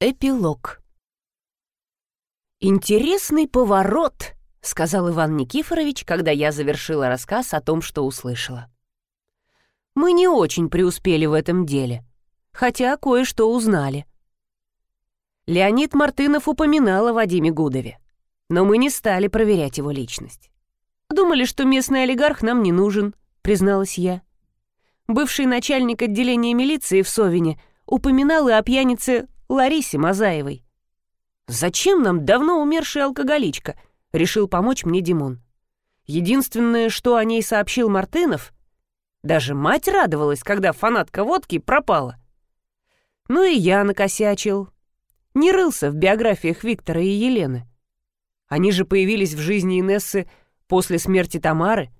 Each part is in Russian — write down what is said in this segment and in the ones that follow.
Эпилог. «Интересный поворот», — сказал Иван Никифорович, когда я завершила рассказ о том, что услышала. «Мы не очень преуспели в этом деле, хотя кое-что узнали. Леонид Мартынов упоминал о Вадиме Гудове, но мы не стали проверять его личность. Думали, что местный олигарх нам не нужен», — призналась я. Бывший начальник отделения милиции в Совине упоминал и о пьянице Ларисе Мазаевой. «Зачем нам давно умершая алкоголичка?» — решил помочь мне Димон. Единственное, что о ней сообщил Мартынов, даже мать радовалась, когда фанатка водки пропала. Ну и я накосячил. Не рылся в биографиях Виктора и Елены. Они же появились в жизни Инессы после смерти Тамары.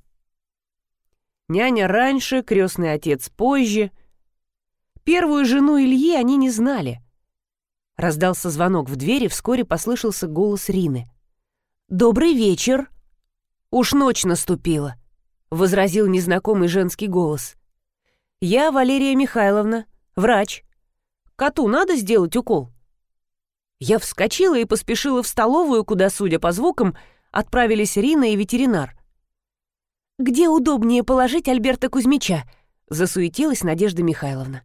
Няня раньше, крестный отец позже. Первую жену Ильи они не знали — Раздался звонок в двери, вскоре послышался голос Рины. «Добрый вечер!» «Уж ночь наступила», — возразил незнакомый женский голос. «Я Валерия Михайловна, врач. Коту надо сделать укол?» Я вскочила и поспешила в столовую, куда, судя по звукам, отправились Рина и ветеринар. «Где удобнее положить Альберта Кузьмича?» — засуетилась Надежда Михайловна.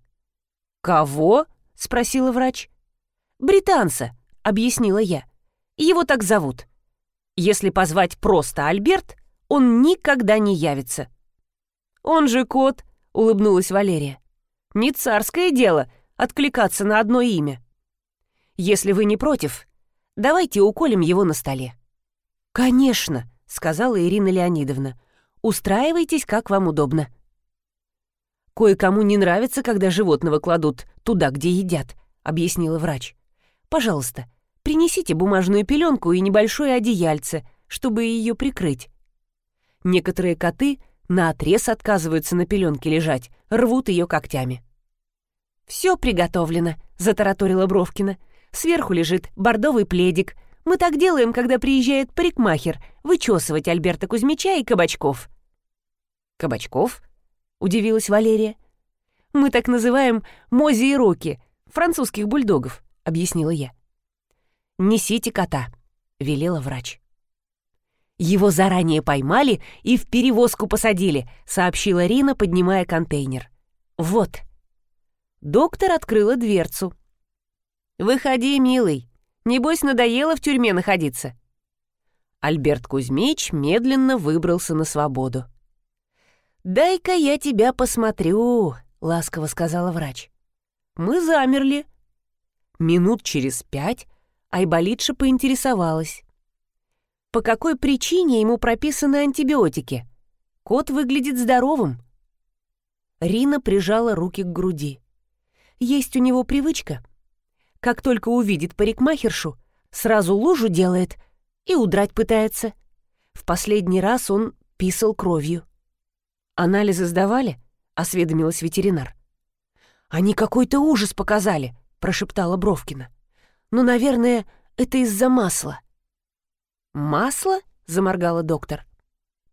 «Кого?» — спросила врач. «Британца», — объяснила я. «Его так зовут. Если позвать просто Альберт, он никогда не явится». «Он же кот», — улыбнулась Валерия. «Не царское дело откликаться на одно имя. Если вы не против, давайте уколем его на столе». «Конечно», — сказала Ирина Леонидовна. «Устраивайтесь, как вам удобно». «Кое-кому не нравится, когда животного кладут туда, где едят», — объяснила врач. Пожалуйста, принесите бумажную пеленку и небольшое одеяльце, чтобы ее прикрыть. Некоторые коты наотрез отказываются на пеленке лежать, рвут ее когтями. «Все приготовлено», — затараторила Бровкина. «Сверху лежит бордовый пледик. Мы так делаем, когда приезжает парикмахер, вычесывать Альберта Кузьмича и кабачков». «Кабачков?» — удивилась Валерия. «Мы так называем Мози и Роки, французских бульдогов. — объяснила я. «Несите кота», — велела врач. «Его заранее поймали и в перевозку посадили», — сообщила Рина, поднимая контейнер. «Вот». Доктор открыла дверцу. «Выходи, милый. Небось, надоело в тюрьме находиться». Альберт Кузьмич медленно выбрался на свободу. «Дай-ка я тебя посмотрю», — ласково сказала врач. Мы замерли, Минут через пять Айболитша поинтересовалась. По какой причине ему прописаны антибиотики? Кот выглядит здоровым. Рина прижала руки к груди. Есть у него привычка. Как только увидит парикмахершу, сразу лужу делает и удрать пытается. В последний раз он писал кровью. «Анализы сдавали?» — осведомилась ветеринар. «Они какой-то ужас показали», прошептала Бровкина. «Ну, наверное, это из-за масла». «Масло?» — заморгала доктор.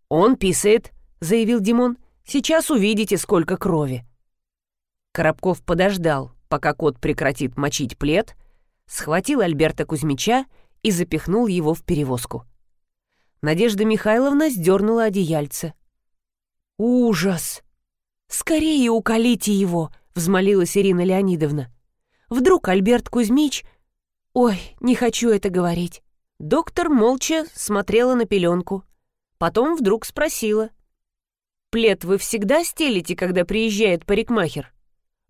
«Он писает», — заявил Димон. «Сейчас увидите, сколько крови». Коробков подождал, пока кот прекратит мочить плед, схватил Альберта Кузьмича и запихнул его в перевозку. Надежда Михайловна сдернула одеяльце. «Ужас! Скорее уколите его!» — взмолилась Ирина Леонидовна. Вдруг Альберт Кузьмич... Ой, не хочу это говорить. Доктор молча смотрела на пеленку. Потом вдруг спросила. «Плед вы всегда стелите, когда приезжает парикмахер?»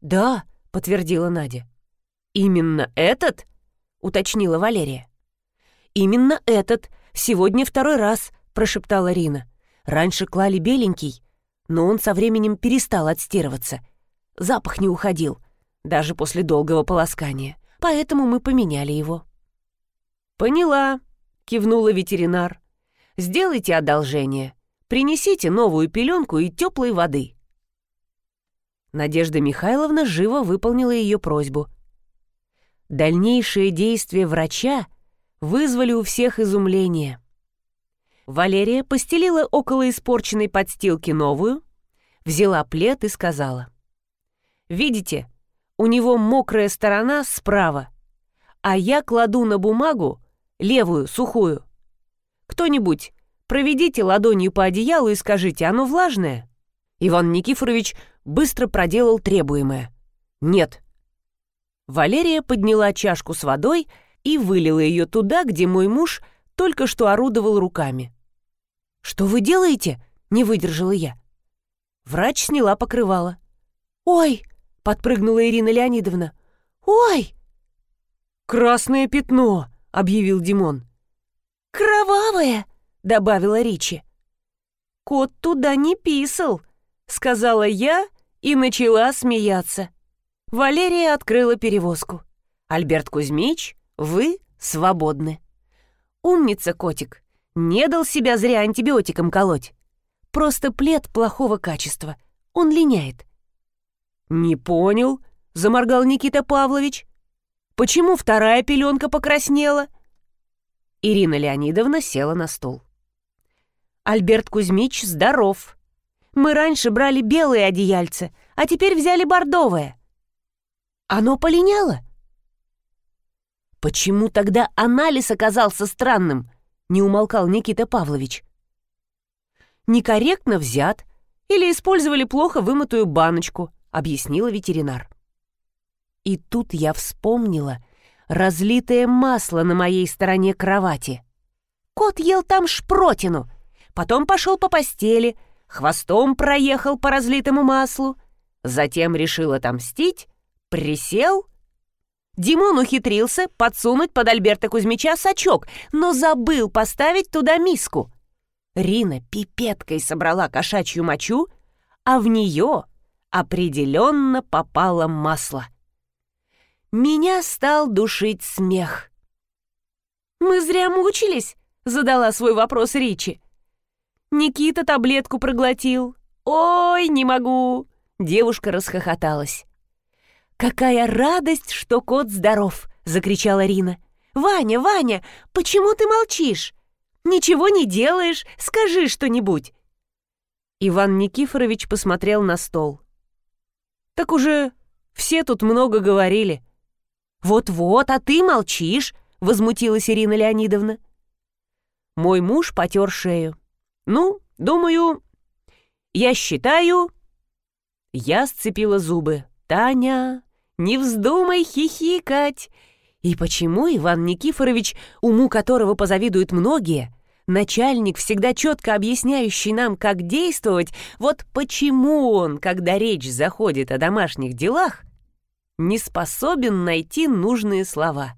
«Да», — подтвердила Надя. «Именно этот?» — уточнила Валерия. «Именно этот. Сегодня второй раз», — прошептала Рина. «Раньше клали беленький, но он со временем перестал отстирываться. Запах не уходил даже после долгого полоскания, поэтому мы поменяли его». «Поняла», — кивнула ветеринар. «Сделайте одолжение. Принесите новую пеленку и теплой воды». Надежда Михайловна живо выполнила ее просьбу. Дальнейшие действия врача вызвали у всех изумление. Валерия постелила около испорченной подстилки новую, взяла плед и сказала. «Видите, у него мокрая сторона справа, а я кладу на бумагу левую, сухую. Кто-нибудь, проведите ладонью по одеялу и скажите, оно влажное? Иван Никифорович быстро проделал требуемое. Нет. Валерия подняла чашку с водой и вылила ее туда, где мой муж только что орудовал руками. «Что вы делаете?» — не выдержала я. Врач сняла покрывало. «Ой!» — подпрыгнула Ирина Леонидовна. «Ой!» «Красное пятно!» — объявил Димон. «Кровавое!» — добавила Ричи. «Кот туда не писал», — сказала я и начала смеяться. Валерия открыла перевозку. «Альберт Кузьмич, вы свободны». «Умница, котик, не дал себя зря антибиотиком колоть. Просто плед плохого качества, он линяет». «Не понял», — заморгал Никита Павлович. «Почему вторая пеленка покраснела?» Ирина Леонидовна села на стул. «Альберт Кузьмич здоров. Мы раньше брали белые одеяльце, а теперь взяли бордовое. Оно полиняло?» «Почему тогда анализ оказался странным?» — не умолкал Никита Павлович. «Некорректно взят или использовали плохо вымытую баночку», — объяснила ветеринар. И тут я вспомнила — разлитое масло на моей стороне кровати. Кот ел там шпротину, потом пошел по постели, хвостом проехал по разлитому маслу, затем решил отомстить, присел. Димон ухитрился подсунуть под Альберта Кузьмича сачок, но забыл поставить туда миску. Рина пипеткой собрала кошачью мочу, а в нее определенно попало масло меня стал душить смех. «Мы зря мучились?» — задала свой вопрос Ричи. «Никита таблетку проглотил. Ой, не могу!» Девушка расхохоталась. «Какая радость, что кот здоров!» — закричала Рина. «Ваня, Ваня, почему ты молчишь? Ничего не делаешь, скажи что-нибудь!» Иван Никифорович посмотрел на стол. «Так уже все тут много говорили. «Вот-вот, а ты молчишь!» — возмутилась Ирина Леонидовна. Мой муж потер шею. «Ну, думаю, я считаю...» Я сцепила зубы. «Таня, не вздумай хихикать!» И почему Иван Никифорович, уму которого позавидуют многие, начальник, всегда четко объясняющий нам, как действовать, вот почему он, когда речь заходит о домашних делах, не способен найти нужные слова.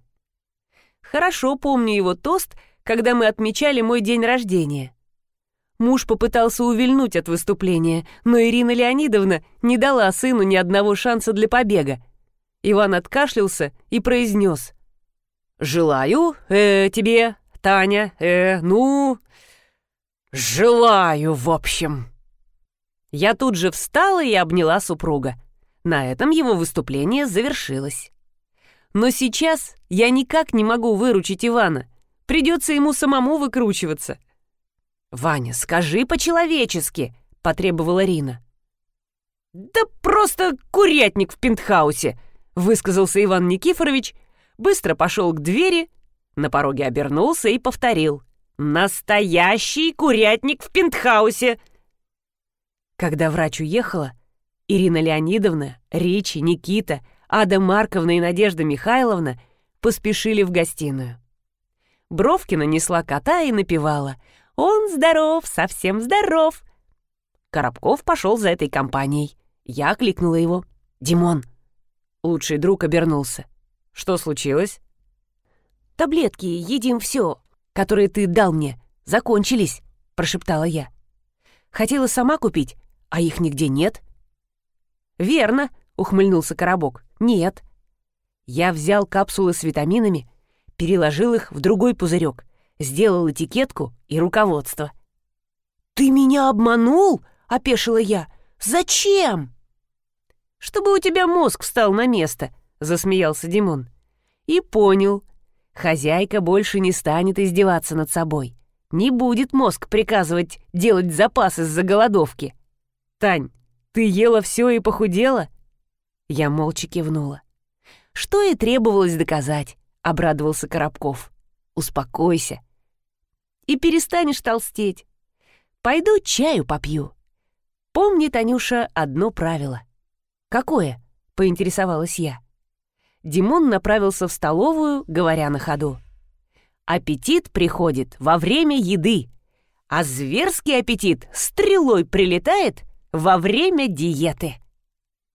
Хорошо помню его тост, когда мы отмечали мой день рождения. Муж попытался увильнуть от выступления, но Ирина Леонидовна не дала сыну ни одного шанса для побега. Иван откашлялся и произнес. «Желаю э, тебе, Таня, э, ну... Желаю, в общем». Я тут же встала и обняла супруга. На этом его выступление завершилось. Но сейчас я никак не могу выручить Ивана. Придется ему самому выкручиваться. «Ваня, скажи по-человечески», — потребовала Рина. «Да просто курятник в пентхаусе», — высказался Иван Никифорович, быстро пошел к двери, на пороге обернулся и повторил. «Настоящий курятник в пентхаусе!» Когда врач уехала, Ирина Леонидовна, Ричи, Никита, Ада Марковна и Надежда Михайловна поспешили в гостиную. Бровкина несла кота и напевала «Он здоров, совсем здоров!» Коробков пошел за этой компанией. Я окликнула его. «Димон!» Лучший друг обернулся. «Что случилось?» «Таблетки, едим все, которые ты дал мне, закончились», — прошептала я. «Хотела сама купить, а их нигде нет». «Верно», — ухмыльнулся Коробок. «Нет». Я взял капсулы с витаминами, переложил их в другой пузырек, сделал этикетку и руководство. «Ты меня обманул?» — опешила я. «Зачем?» «Чтобы у тебя мозг встал на место», — засмеялся Димон. «И понял. Хозяйка больше не станет издеваться над собой. Не будет мозг приказывать делать запас из-за голодовки. Тань, «Ты ела все и похудела?» Я молча кивнула. Что и требовалось доказать. — обрадовался Коробков. «Успокойся. И перестанешь толстеть. Пойду чаю попью. Помни, Танюша, одно правило». «Какое?» — поинтересовалась я. Димон направился в столовую, говоря на ходу. «Аппетит приходит во время еды, а зверский аппетит стрелой прилетает во время диеты».